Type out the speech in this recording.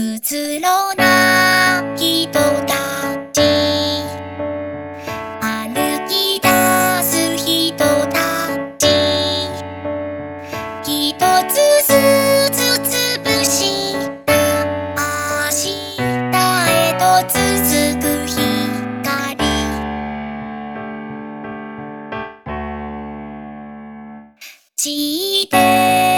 うつろな人たち。歩き出す人たち。一つずつ潰した明日へと続く光。散っ